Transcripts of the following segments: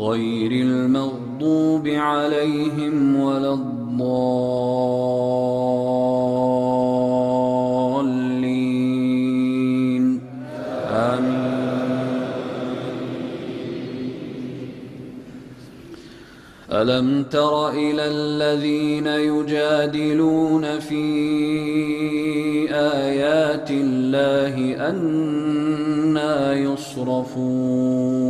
غير المغضوب عليهم ولا الضالين. آمين. ألم تر إلى الذين يجادلون في آيات الله أنا يصرفون؟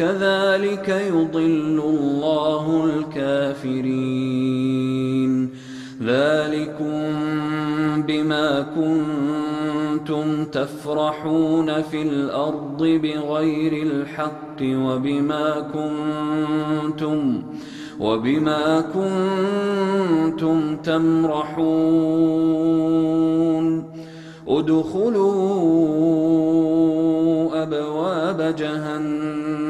كذلك يضل الله الكافرين. ذلكم بما كنتم تفرحون في الأرض بغير الحق وبما كنتم وبما كنتم تمرحون. ادخلوا أبواب جهنم.